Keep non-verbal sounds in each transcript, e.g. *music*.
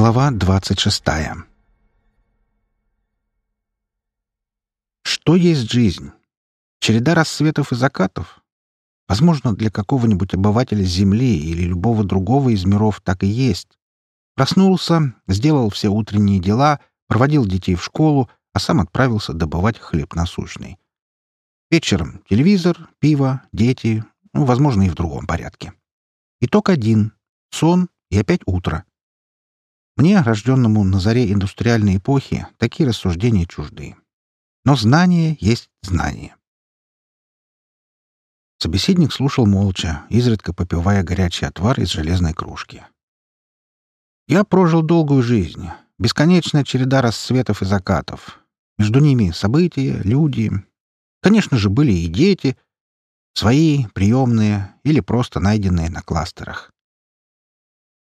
Глава двадцать шестая Что есть жизнь? Череда рассветов и закатов? Возможно, для какого-нибудь обывателя Земли или любого другого из миров так и есть. Проснулся, сделал все утренние дела, проводил детей в школу, а сам отправился добывать хлеб насущный. Вечером телевизор, пиво, дети, ну, возможно, и в другом порядке. Итог один — сон и опять утро. Мне, рожденному на заре индустриальной эпохи, такие рассуждения чужды. Но знание есть знание. Собеседник слушал молча, изредка попивая горячий отвар из железной кружки. Я прожил долгую жизнь, бесконечная череда рассветов и закатов. Между ними события, люди. Конечно же, были и дети, свои, приемные или просто найденные на кластерах.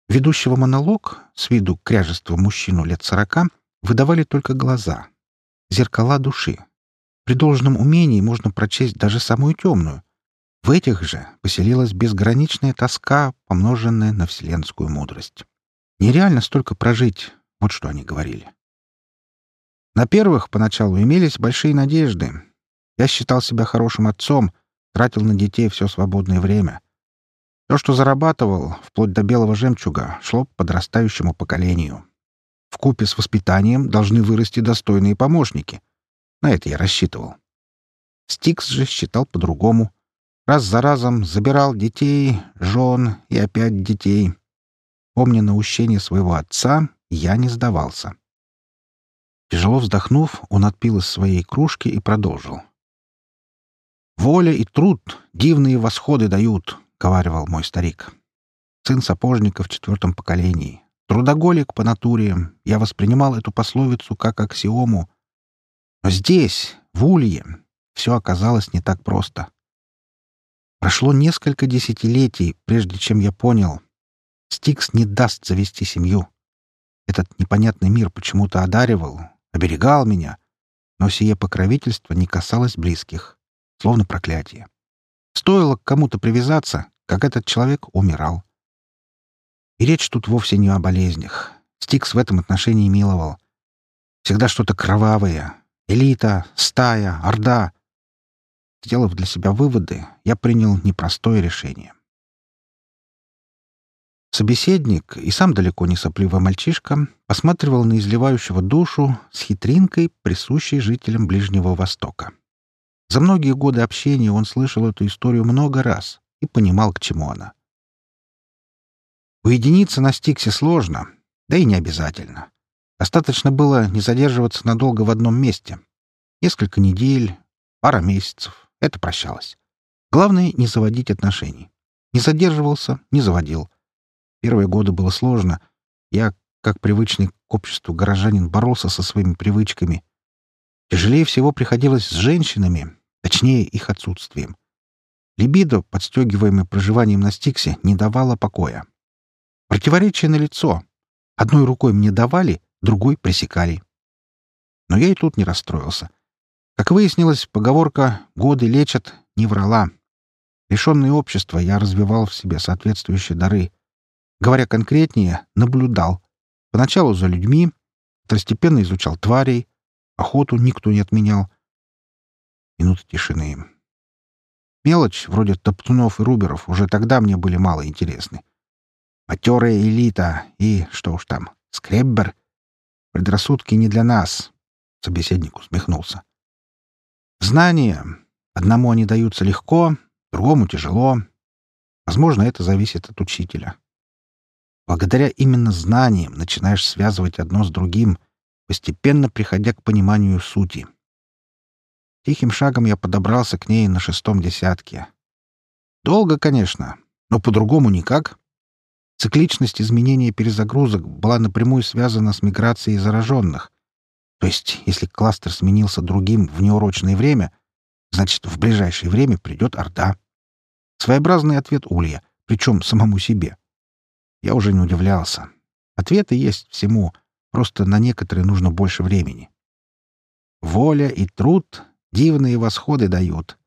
Ведущего монолог, с виду кряжества мужчину лет сорока, выдавали только глаза. Зеркала души. При должном умении можно прочесть даже самую темную. В этих же поселилась безграничная тоска, помноженная на вселенскую мудрость. Нереально столько прожить, вот что они говорили. На первых поначалу имелись большие надежды. Я считал себя хорошим отцом, тратил на детей все свободное время. То, что зарабатывал, вплоть до белого жемчуга, шло подрастающему поколению. В купе с воспитанием должны вырасти достойные помощники. На это я рассчитывал. Стикс же считал по-другому. Раз за разом забирал детей, жен и опять детей. Помня наущение своего отца, я не сдавался. Тяжело вздохнув, он отпил из своей кружки и продолжил. «Воля и труд дивные восходы дают, — говаривал мой старик. Сын сапожника в четвертом поколении. Трудоголик по натуре. Я воспринимал эту пословицу как аксиому. Но здесь, в Улье, все оказалось не так просто. Прошло несколько десятилетий, прежде чем я понял. Стикс не даст завести семью. Этот непонятный мир почему-то одаривал, оберегал меня, но сие покровительство не касалось близких, словно проклятие. Стоило к кому-то привязаться, как этот человек умирал. И речь тут вовсе не о болезнях. Стикс в этом отношении миловал. Всегда что-то кровавое. Элита, стая, орда. Сделав для себя выводы, я принял непростое решение. Собеседник, и сам далеко не сопливый мальчишка, посматривал на изливающего душу с хитринкой, присущей жителям Ближнего Востока. За многие годы общения он слышал эту историю много раз и понимал, к чему она. Уединиться на Стиксе сложно, да и не обязательно. Достаточно было не задерживаться надолго в одном месте. Несколько недель, пара месяцев. Это прощалось. Главное — не заводить отношений. Не задерживался, не заводил. Первые годы было сложно. Я, как привычный к обществу горожанин, боролся со своими привычками — Тяжелее всего приходилось с женщинами, точнее, их отсутствием. Либидо, подстегиваемое проживанием на Стиксе, не давало покоя. Противоречие на лицо. Одной рукой мне давали, другой пресекали. Но я и тут не расстроился. Как выяснилось, поговорка «годы лечат» не врала. Лишенный общества, я развивал в себе соответствующие дары. Говоря конкретнее, наблюдал. Поначалу за людьми, второстепенно изучал тварей, Охоту никто не отменял. Минута тишины. Мелочь, вроде топтунов и руберов, уже тогда мне были мало интересны. Матерая элита и, что уж там, скреббер. Предрассудки не для нас. Собеседник усмехнулся. Знания. Одному они даются легко, другому тяжело. Возможно, это зависит от учителя. Благодаря именно знаниям начинаешь связывать одно с другим, постепенно приходя к пониманию сути. Тихим шагом я подобрался к ней на шестом десятке. Долго, конечно, но по-другому никак. Цикличность изменения перезагрузок была напрямую связана с миграцией зараженных. То есть, если кластер сменился другим в неурочное время, значит, в ближайшее время придет Орда. Своеобразный ответ Улья, причем самому себе. Я уже не удивлялся. Ответы есть всему — Просто на некоторые нужно больше времени. Воля и труд дивные восходы дают,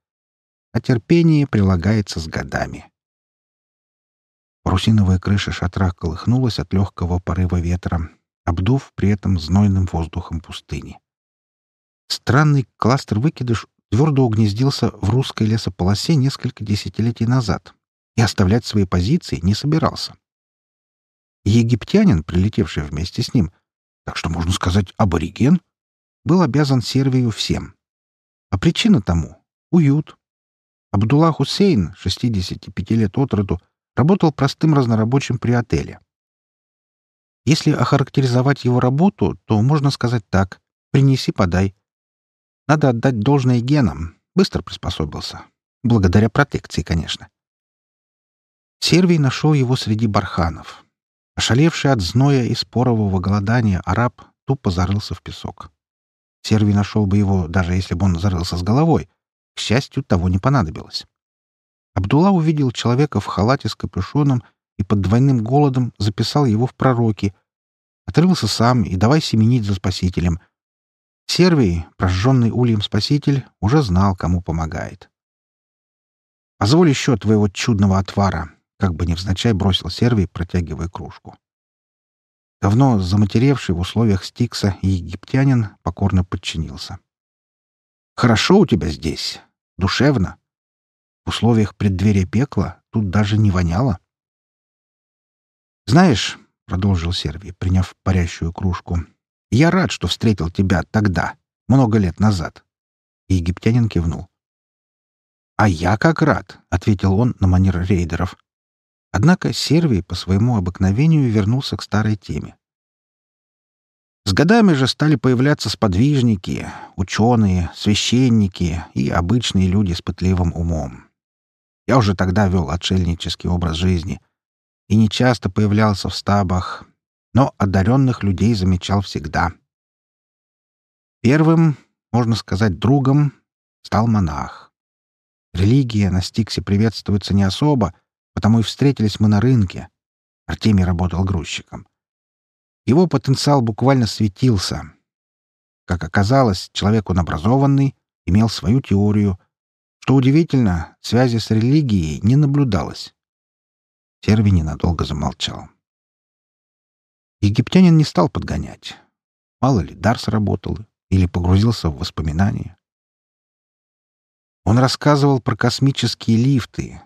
а терпение прилагается с годами. Парусиновая крыша шатра колыхнулась от легкого порыва ветра, обдув при этом знойным воздухом пустыни. Странный кластер-выкидыш твердо угнездился в русской лесополосе несколько десятилетий назад и оставлять свои позиции не собирался. Египтянин, прилетевший вместе с ним, так что, можно сказать, абориген, был обязан Сервию всем. А причина тому — уют. Абдулла Хусейн, 65 лет от роду, работал простым разнорабочим при отеле. Если охарактеризовать его работу, то можно сказать так — принеси, подай. Надо отдать должное генам, быстро приспособился. Благодаря протекции, конечно. Сервий нашел его среди барханов. Ошалевший от зноя и спорового голодания араб тупо зарылся в песок. Сервий нашел бы его, даже если бы он зарылся с головой. К счастью, того не понадобилось. Абдулла увидел человека в халате с капюшоном и под двойным голодом записал его в пророки. Отрылся сам и давай семенить за спасителем. Сервий, прожженный ульем спаситель, уже знал, кому помогает. «Позволь еще твоего чудного отвара», как бы невзначай бросил Сервий, протягивая кружку. Давно заматеревший в условиях Стикса египтянин покорно подчинился. «Хорошо у тебя здесь. Душевно. В условиях преддверия пекла тут даже не воняло». «Знаешь», — продолжил Сервий, приняв парящую кружку, — «я рад, что встретил тебя тогда, много лет назад». Египтянин кивнул. «А я как рад», — ответил он на манер рейдеров. Однако Сервий по своему обыкновению вернулся к старой теме. С годами же стали появляться сподвижники, ученые, священники и обычные люди с пытливым умом. Я уже тогда вел отшельнический образ жизни и не часто появлялся в стабах, но одаренных людей замечал всегда. Первым, можно сказать, другом стал монах. Религия на Стиксе приветствуется не особо — Потому и встретились мы на рынке. Артемий работал грузчиком. Его потенциал буквально светился. Как оказалось, человек он образованный, имел свою теорию. Что удивительно, связи с религией не наблюдалось. Серви ненадолго замолчал. Египтянин не стал подгонять. Мало ли, дар сработал или погрузился в воспоминания. Он рассказывал про космические лифты,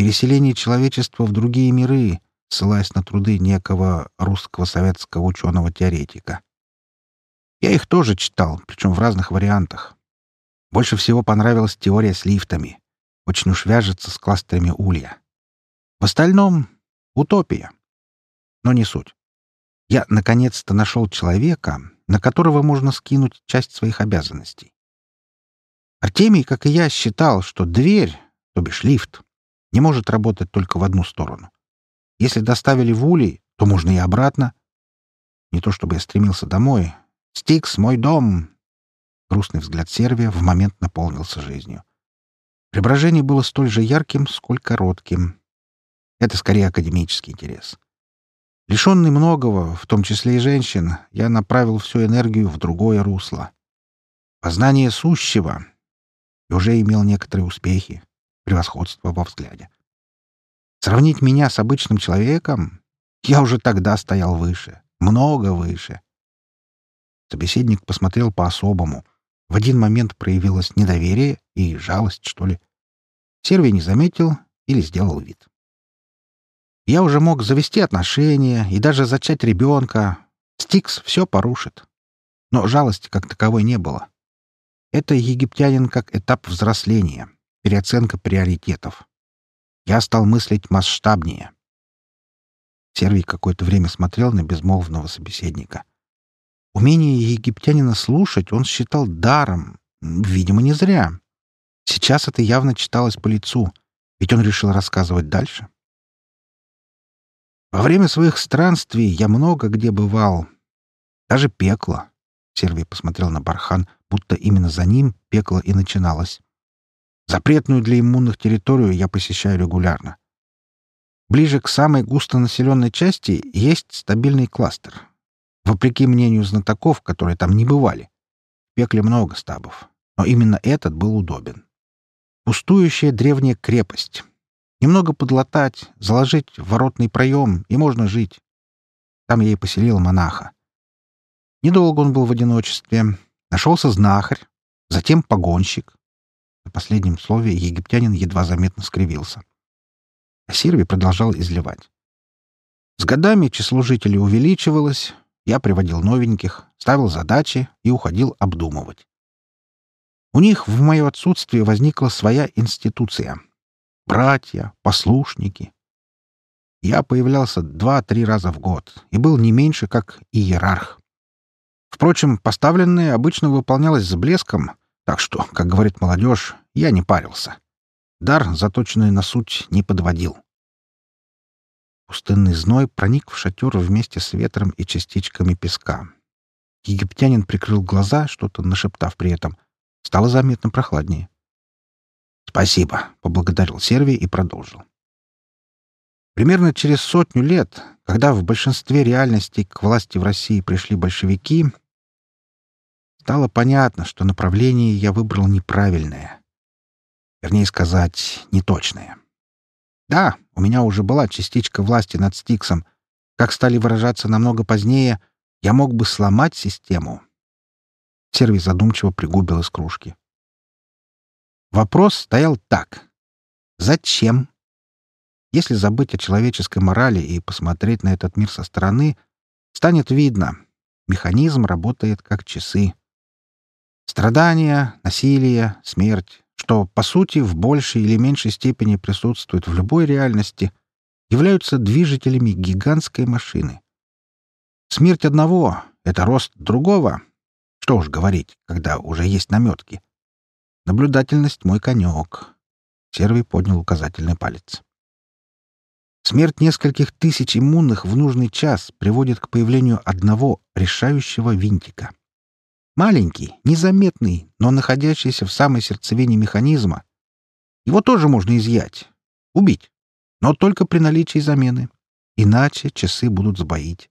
переселение человечества в другие миры, ссылаясь на труды некого русского советского ученого-теоретика. Я их тоже читал, причем в разных вариантах. Больше всего понравилась теория с лифтами. Очень уж вяжется с кластерами улья. В остальном — утопия. Но не суть. Я наконец-то нашел человека, на которого можно скинуть часть своих обязанностей. Артемий, как и я, считал, что дверь, то бишь лифт, не может работать только в одну сторону. Если доставили в Улей, то можно и обратно. Не то чтобы я стремился домой. «Стикс, мой дом!» Грустный взгляд Сервия в момент наполнился жизнью. Преображение было столь же ярким, сколь коротким. Это скорее академический интерес. Лишенный многого, в том числе и женщин, я направил всю энергию в другое русло. Познание сущего. И уже имел некоторые успехи превосходство во взгляде. Сравнить меня с обычным человеком? Я уже тогда стоял выше, много выше. Собеседник посмотрел по-особому. В один момент проявилось недоверие и жалость, что ли. Сервий не заметил или сделал вид. Я уже мог завести отношения и даже зачать ребенка. Стикс все порушит. Но жалости как таковой не было. Это египтянин как этап взросления переоценка приоритетов. Я стал мыслить масштабнее. Сервий какое-то время смотрел на безмолвного собеседника. Умение египтянина слушать он считал даром, видимо, не зря. Сейчас это явно читалось по лицу, ведь он решил рассказывать дальше. Во время своих странствий я много где бывал. Даже пекло. Сервий посмотрел на Бархан, будто именно за ним пекло и начиналось. Запретную для иммунных территорию я посещаю регулярно. Ближе к самой густонаселенной части есть стабильный кластер. Вопреки мнению знатоков, которые там не бывали. В пекле много стабов, но именно этот был удобен. Пустующая древняя крепость. Немного подлатать, заложить в воротный проем, и можно жить. Там я и поселил монаха. Недолго он был в одиночестве. Нашелся знахарь, затем погонщик. На последнем слове египтянин едва заметно скривился. А Сирви продолжал изливать. С годами число жителей увеличивалось, я приводил новеньких, ставил задачи и уходил обдумывать. У них в мое отсутствие возникла своя институция. Братья, послушники. Я появлялся два-три раза в год и был не меньше, как иерарх. Впрочем, поставленное обычно выполнялось с блеском, так что, как говорит молодежь, я не парился. Дар, заточенный на суть, не подводил. Пустынный зной проник в шатер вместе с ветром и частичками песка. Египтянин прикрыл глаза, что-то нашептав при этом. Стало заметно прохладнее. «Спасибо», — поблагодарил Сервий и продолжил. Примерно через сотню лет, когда в большинстве реальностей к власти в России пришли большевики, стало понятно, что направление я выбрал неправильное. Вернее сказать, неточное. Да, у меня уже была частичка власти над Стиксом. Как стали выражаться намного позднее, я мог бы сломать систему. Сервий задумчиво пригубил из кружки. Вопрос стоял так. Зачем? Если забыть о человеческой морали и посмотреть на этот мир со стороны, станет видно. Механизм работает как часы. Страдания, насилие, смерть что, по сути, в большей или меньшей степени присутствуют в любой реальности, являются движителями гигантской машины. Смерть одного — это рост другого. Что уж говорить, когда уже есть наметки. Наблюдательность — мой конек. Сервий поднял указательный палец. Смерть нескольких тысяч иммунных в нужный час приводит к появлению одного решающего винтика. Маленький, незаметный, но находящийся в самой сердцевине механизма. Его тоже можно изъять, убить, но только при наличии замены. Иначе часы будут сбоить.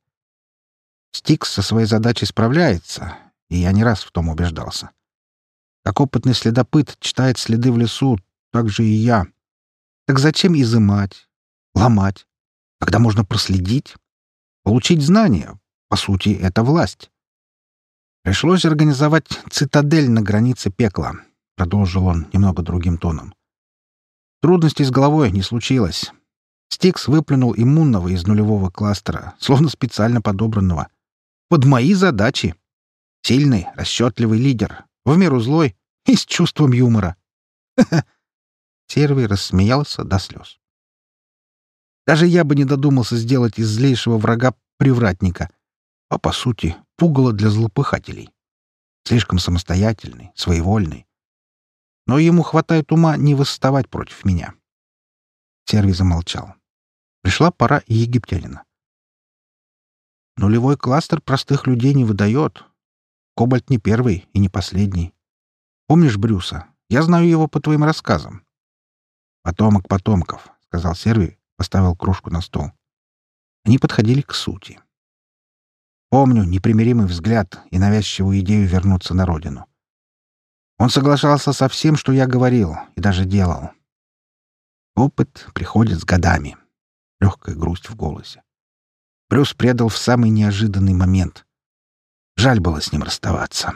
Стикс со своей задачей справляется, и я не раз в том убеждался. Как опытный следопыт читает следы в лесу, так же и я. Так зачем изымать, ломать, когда можно проследить, получить знания? По сути, это власть. Пришлось организовать цитадель на границе пекла, продолжил он немного другим тоном. Трудностей с головой не случилось. Стикс выплюнул иммунного из нулевого кластера, словно специально подобранного. Под мои задачи. Сильный, расчетливый лидер, в меру злой и с чувством юмора. *laughs* Сервий рассмеялся до слез. Даже я бы не додумался сделать из злейшего врага привратника, а, по сути, пугало для злопыхателей. Слишком самостоятельный, своевольный. Но ему хватает ума не восставать против меня. Серви замолчал. Пришла пора и египтянина. Нулевой кластер простых людей не выдает. Кобальт не первый и не последний. Помнишь Брюса? Я знаю его по твоим рассказам. «Потомок потомков», — сказал Серви, поставил кружку на стол. Они подходили к сути. Помню непримиримый взгляд и навязчивую идею вернуться на родину. Он соглашался со всем, что я говорил, и даже делал. Опыт приходит с годами. Легкая грусть в голосе. Брюс предал в самый неожиданный момент. Жаль было с ним расставаться.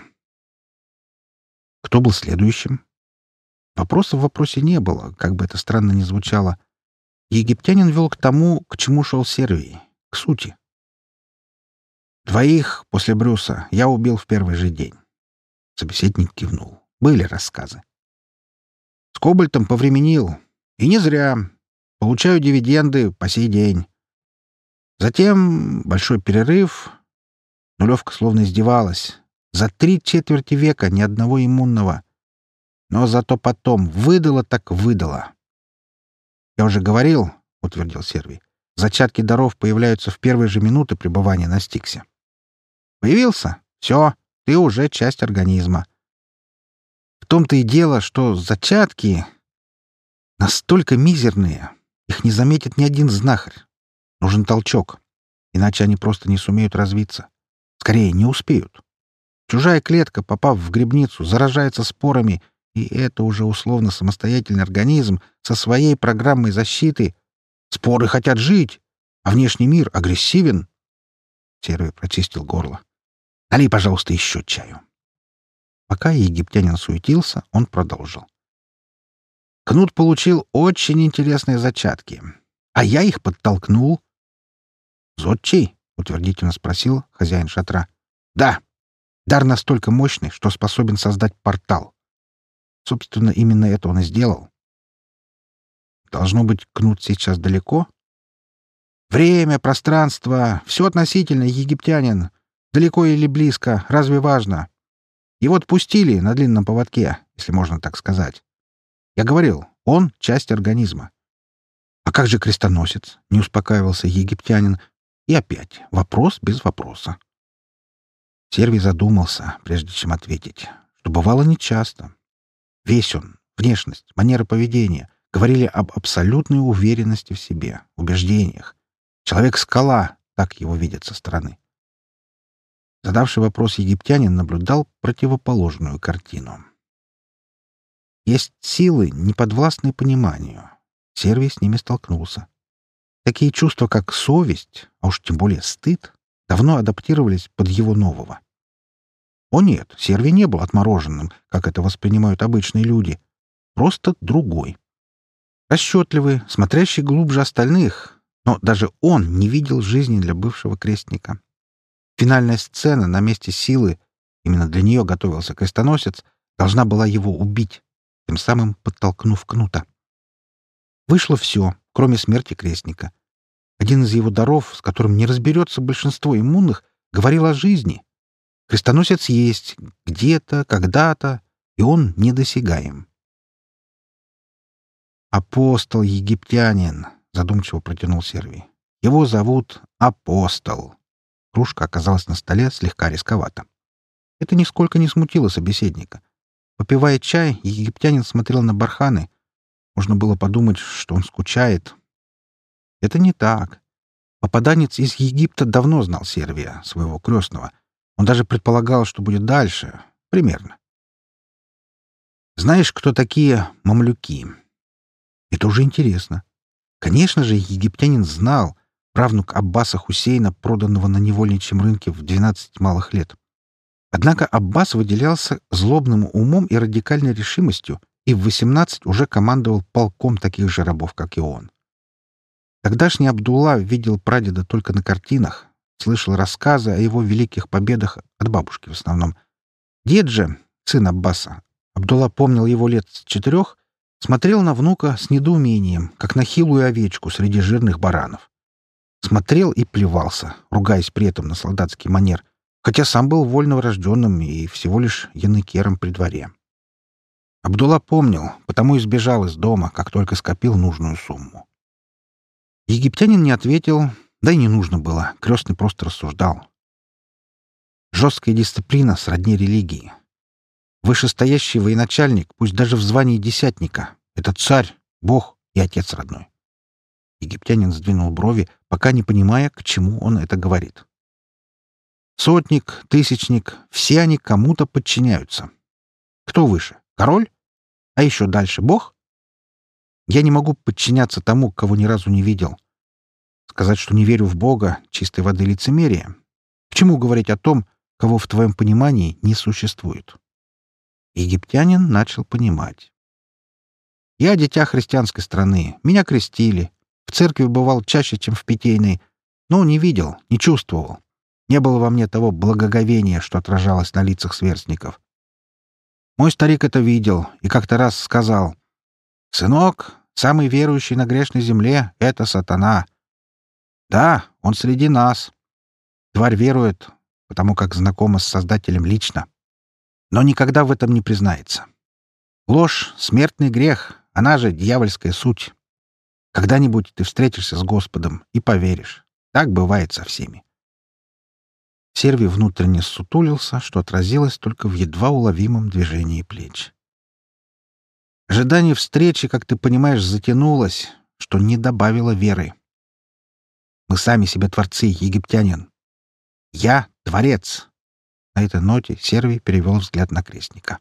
Кто был следующим? Вопросов в вопросе не было, как бы это странно ни звучало. Египтянин вел к тому, к чему шел Сервий, к сути. Двоих после Брюса я убил в первый же день. Собеседник кивнул. Были рассказы. С Кобальтом повременил. И не зря. Получаю дивиденды по сей день. Затем большой перерыв. Нулевка словно издевалась. За три четверти века ни одного иммунного. Но зато потом выдала так выдала. «Я уже говорил», — утвердил Серви, — «зачатки даров появляются в первые же минуты пребывания на Стиксе. Появился? Все, ты уже часть организма. В том-то и дело, что зачатки настолько мизерные, их не заметит ни один знахарь. Нужен толчок, иначе они просто не сумеют развиться. Скорее, не успеют. Чужая клетка, попав в грибницу, заражается спорами И это уже условно самостоятельный организм со своей программой защиты. Споры хотят жить, а внешний мир агрессивен. Серый прочистил горло. «Налей, пожалуйста, еще чаю». Пока египтянин суетился, он продолжил. Кнут получил очень интересные зачатки, а я их подтолкнул. «Зодчий?» — утвердительно спросил хозяин шатра. «Да. Дар настолько мощный, что способен создать портал. Собственно, именно это он и сделал. Должно быть, Кнут сейчас далеко? Время, пространство — все относительно, египтянин. Далеко или близко, разве важно? Его отпустили на длинном поводке, если можно так сказать. Я говорил, он — часть организма. А как же крестоносец? Не успокаивался египтянин. И опять вопрос без вопроса. Сервий задумался, прежде чем ответить, что бывало нечасто. Весь он, внешность, манера поведения говорили об абсолютной уверенности в себе, убеждениях. Человек-скала, так его видят со стороны. Задавший вопрос египтянин наблюдал противоположную картину. Есть силы, неподвластные пониманию. Сервий с ними столкнулся. Такие чувства, как совесть, а уж тем более стыд, давно адаптировались под его нового. О нет, Сервий не был отмороженным, как это воспринимают обычные люди. Просто другой. Расчетливый, смотрящий глубже остальных, но даже он не видел жизни для бывшего крестника. Финальная сцена на месте силы, именно для нее готовился крестоносец, должна была его убить, тем самым подтолкнув кнута. Вышло все, кроме смерти крестника. Один из его даров, с которым не разберется большинство иммунных, говорил о жизни, Крестоносец есть где-то, когда-то, и он недосягаем. «Апостол египтянин», — задумчиво протянул Сервий. «Его зовут Апостол». Кружка оказалась на столе слегка рисковато. Это нисколько не смутило собеседника. Попивая чай, египтянин смотрел на барханы. Можно было подумать, что он скучает. Это не так. Попаданец из Египта давно знал Сервия, своего крестного — он даже предполагал, что будет дальше. Примерно. Знаешь, кто такие мамлюки? Это уже интересно. Конечно же, египтянин знал, правнук Аббаса Хусейна, проданного на невольничьем рынке в 12 малых лет. Однако Аббас выделялся злобным умом и радикальной решимостью и в 18 уже командовал полком таких же рабов, как и он. Тогдашний Абдулла видел прадеда только на картинах, слышал рассказы о его великих победах от бабушки в основном. Дед же, сын Аббаса, Абдулла помнил его лет с четырех, смотрел на внука с недоумением, как на хилую овечку среди жирных баранов. Смотрел и плевался, ругаясь при этом на солдатский манер, хотя сам был вольно рожденным и всего лишь яныкером при дворе. Абдулла помнил, потому и сбежал из дома, как только скопил нужную сумму. Египтянин не ответил, да и не нужно было, крестный просто рассуждал. Жесткая дисциплина сродни религии. Вышестоящий военачальник, пусть даже в звании десятника, это царь, бог и отец родной. Египтянин сдвинул брови, пока не понимая, к чему он это говорит. Сотник, тысячник — все они кому-то подчиняются. Кто выше? Король? А еще дальше — бог? Я не могу подчиняться тому, кого ни разу не видел. Сказать, что не верю в Бога, чистой воды лицемерие. К чему говорить о том, кого в твоем понимании не существует? Египтянин начал понимать. Я дитя христианской страны, меня крестили. В церкви бывал чаще, чем в питейной, но не видел, не чувствовал. Не было во мне того благоговения, что отражалось на лицах сверстников. Мой старик это видел и как-то раз сказал, «Сынок, самый верующий на грешной земле — это сатана. Да, он среди нас. Тварь верует, потому как знакома с Создателем лично. Но никогда в этом не признается. Ложь — смертный грех, она же дьявольская суть. Когда-нибудь ты встретишься с Господом и поверишь. Так бывает со всеми. Серви внутренне сутулился, что отразилось только в едва уловимом движении плеч. Ожидание встречи, как ты понимаешь, затянулось, что не добавило веры. Мы сами себе творцы, египтянин. Я — творец. На этой ноте Сервий перевел взгляд на крестника.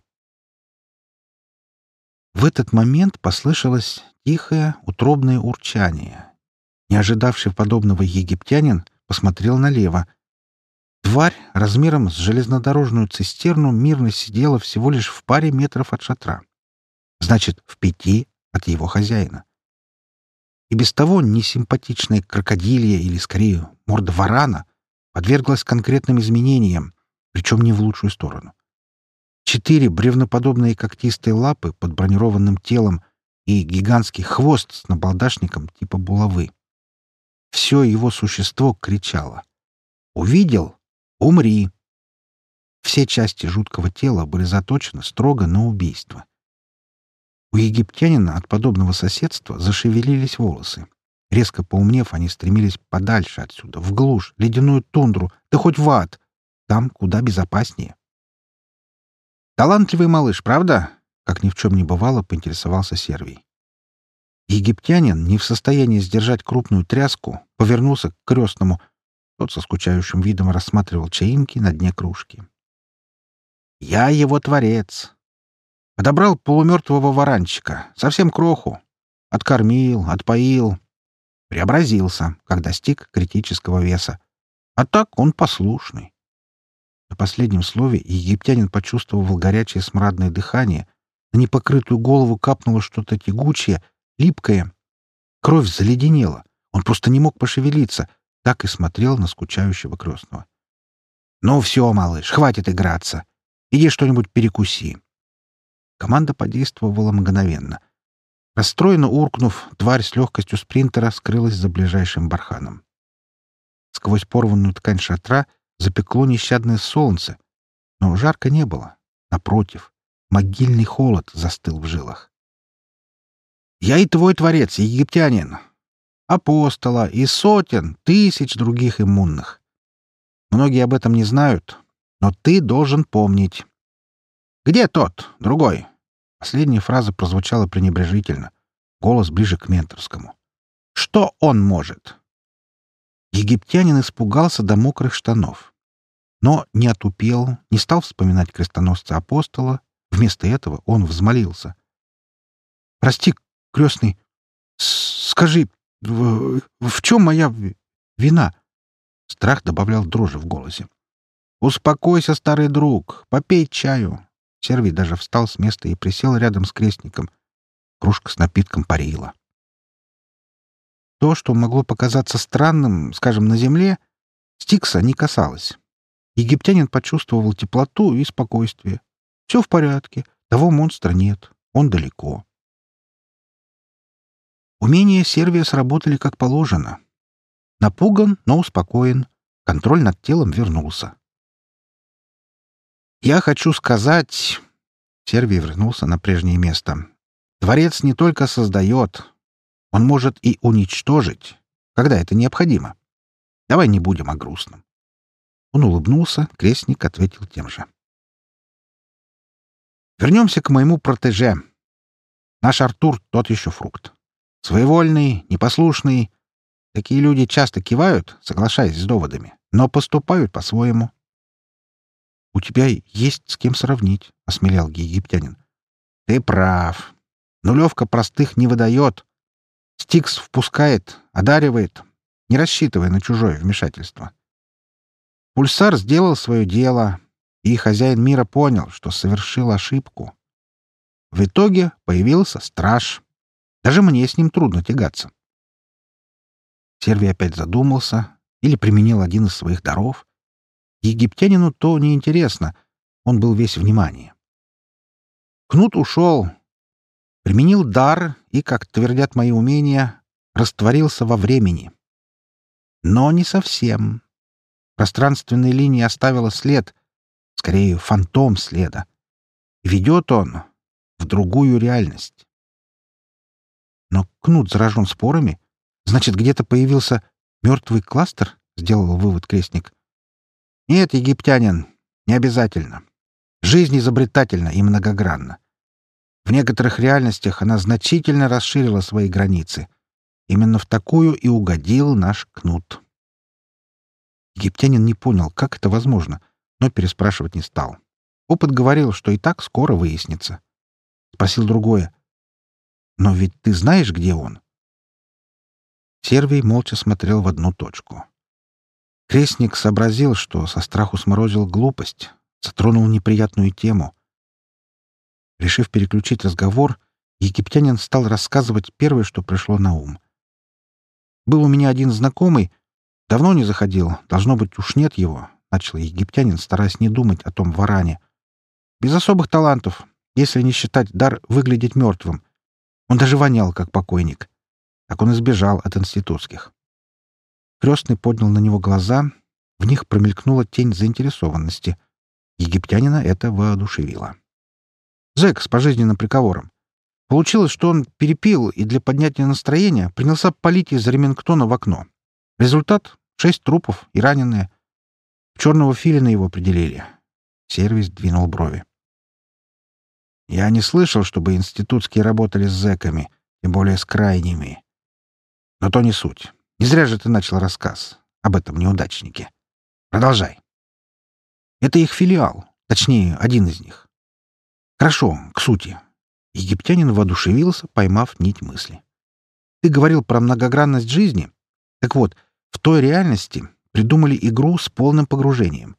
В этот момент послышалось тихое, утробное урчание. Не ожидавший подобного египтянин посмотрел налево. Тварь размером с железнодорожную цистерну мирно сидела всего лишь в паре метров от шатра. Значит, в пяти от его хозяина. И без того несимпатичная крокодилья или, скорее, морда варана подверглась конкретным изменениям, причем не в лучшую сторону. Четыре бревноподобные когтистые лапы под бронированным телом и гигантский хвост с набалдашником типа булавы. Все его существо кричало. «Увидел? Умри!» Все части жуткого тела были заточены строго на убийство. У египтянина от подобного соседства зашевелились волосы. Резко поумнев, они стремились подальше отсюда, в глушь, ледяную тундру, да хоть в ад. Там куда безопаснее. «Талантливый малыш, правда?» — как ни в чем не бывало, поинтересовался Сервий. Египтянин, не в состоянии сдержать крупную тряску, повернулся к крестному. Тот со скучающим видом рассматривал чаинки на дне кружки. «Я его творец. Подобрал полумертвого варанчика, совсем кроху. Откормил, отпоил. Преобразился, когда достиг критического веса. А так он послушный. На последнем слове египтянин почувствовал горячее смрадное дыхание, на непокрытую голову капнуло что-то тягучее, липкое. Кровь заледенела. Он просто не мог пошевелиться, так и смотрел на скучающего крестного. «Ну все, малыш, хватит играться. Иди что-нибудь перекуси». Команда подействовала мгновенно. Расстроенно уркнув, тварь с легкостью спринтера скрылась за ближайшим барханом. Сквозь порванную ткань шатра запекло нещадное солнце, но жарко не было. Напротив, могильный холод застыл в жилах. «Я и твой творец, египтянин, апостола и сотен, тысяч других иммунных. Многие об этом не знают, но ты должен помнить. Где тот, другой, Последняя фраза прозвучала пренебрежительно. Голос ближе к менторскому. «Что он может?» Египтянин испугался до мокрых штанов. Но не отупел, не стал вспоминать крестоносца-апостола. Вместо этого он взмолился. «Прости, крестный, скажи, в, в чем моя вина?» Страх добавлял дрожи в голосе. «Успокойся, старый друг, попей чаю. Сервий даже встал с места и присел рядом с крестником. Кружка с напитком парила. То, что могло показаться странным, скажем, на земле, Стикса не касалось. Египтянин почувствовал теплоту и спокойствие. Все в порядке, того монстра нет, он далеко. Умения Сервия сработали как положено. Напуган, но успокоен. Контроль над телом вернулся. Я хочу сказать...» Сервий вернулся на прежнее место. «Творец не только создает, он может и уничтожить, когда это необходимо. Давай не будем о грустном». Он улыбнулся, крестник ответил тем же. «Вернемся к моему протеже. Наш Артур — тот еще фрукт. Своевольный, непослушный. Такие люди часто кивают, соглашаясь с доводами, но поступают по-своему. «У тебя есть с кем сравнить», — осмелял египтянин. «Ты прав. Нулевка простых не выдает. Стикс впускает, одаривает, не рассчитывая на чужое вмешательство. Пульсар сделал свое дело, и хозяин мира понял, что совершил ошибку. В итоге появился страж. Даже мне с ним трудно тягаться. Сервий опять задумался или применил один из своих даров — Египтянину то неинтересно. Он был весь внимание. Кнут ушел. Применил дар и, как твердят мои умения, растворился во времени. Но не совсем. Пространственная линия оставила след, скорее, фантом следа. Ведет он в другую реальность. Но Кнут заражен спорами. Значит, где-то появился мертвый кластер, — сделал вывод крестник. Нет, египтянин, не обязательно. Жизнь изобретательна и многогранна. В некоторых реальностях она значительно расширила свои границы. Именно в такую и угодил наш кнут. Египтянин не понял, как это возможно, но переспрашивать не стал. Опыт говорил, что и так скоро выяснится. Спросил другое. Но ведь ты знаешь, где он?» Сервий молча смотрел в одну точку. Крестник сообразил, что со страху сморозил глупость, затронул неприятную тему. Решив переключить разговор, египтянин стал рассказывать первое, что пришло на ум. «Был у меня один знакомый, давно не заходил, должно быть, уж нет его», — начал египтянин, стараясь не думать о том варане. «Без особых талантов, если не считать дар выглядеть мертвым. Он даже вонял, как покойник. Так он избежал от институтских. Крестный поднял на него глаза, в них промелькнула тень заинтересованности. Египтянина это воодушевило. Зэк с пожизненным приговором. Получилось, что он перепил и для поднятия настроения принялся палить из Ремингтона в окно. Результат — шесть трупов и раненые. Черного филина его определили. Сервис двинул брови. Я не слышал, чтобы институтские работали с зэками, тем более с крайними. Но то не суть. Не зря же ты начал рассказ об этом неудачнике. Продолжай. Это их филиал, точнее, один из них. Хорошо, к сути. Египтянин воодушевился, поймав нить мысли. Ты говорил про многогранность жизни. Так вот, в той реальности придумали игру с полным погружением.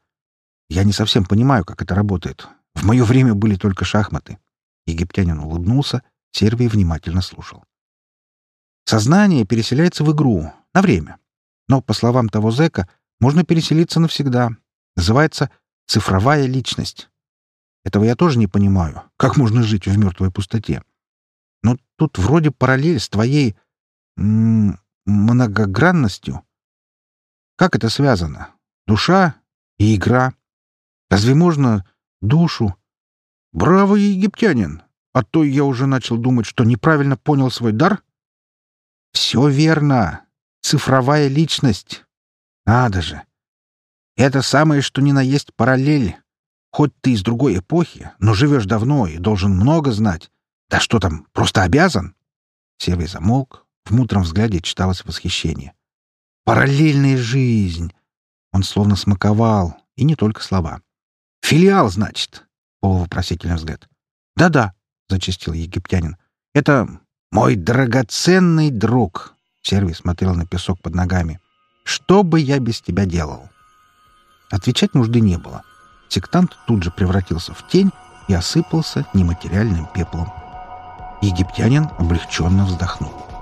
Я не совсем понимаю, как это работает. В мое время были только шахматы. Египтянин улыбнулся, Сервий внимательно слушал. Сознание переселяется в игру на время. Но, по словам того зэка, можно переселиться навсегда. Называется «цифровая личность». Этого я тоже не понимаю. Как можно жить в мертвой пустоте? Но тут вроде параллель с твоей... Многогранностью. Как это связано? Душа и игра. Разве можно душу... Браво, египтянин! А то я уже начал думать, что неправильно понял свой дар. Все верно. Цифровая личность. Надо же. Это самое, что ни на есть параллель. Хоть ты из другой эпохи, но живешь давно и должен много знать. Да что там, просто обязан? Серый замолк. В мудром взгляде читалось восхищение. Параллельная жизнь. Он словно смаковал, и не только слова. Филиал, значит. Полувопросительный взгляд. Да-да, зачастил египтянин. Это мой драгоценный друг. Сервис смотрел на песок под ногами. Что бы я без тебя делал? Отвечать нужды не было. Сектант тут же превратился в тень и осыпался нематериальным пеплом. Египтянин облегченно вздохнул.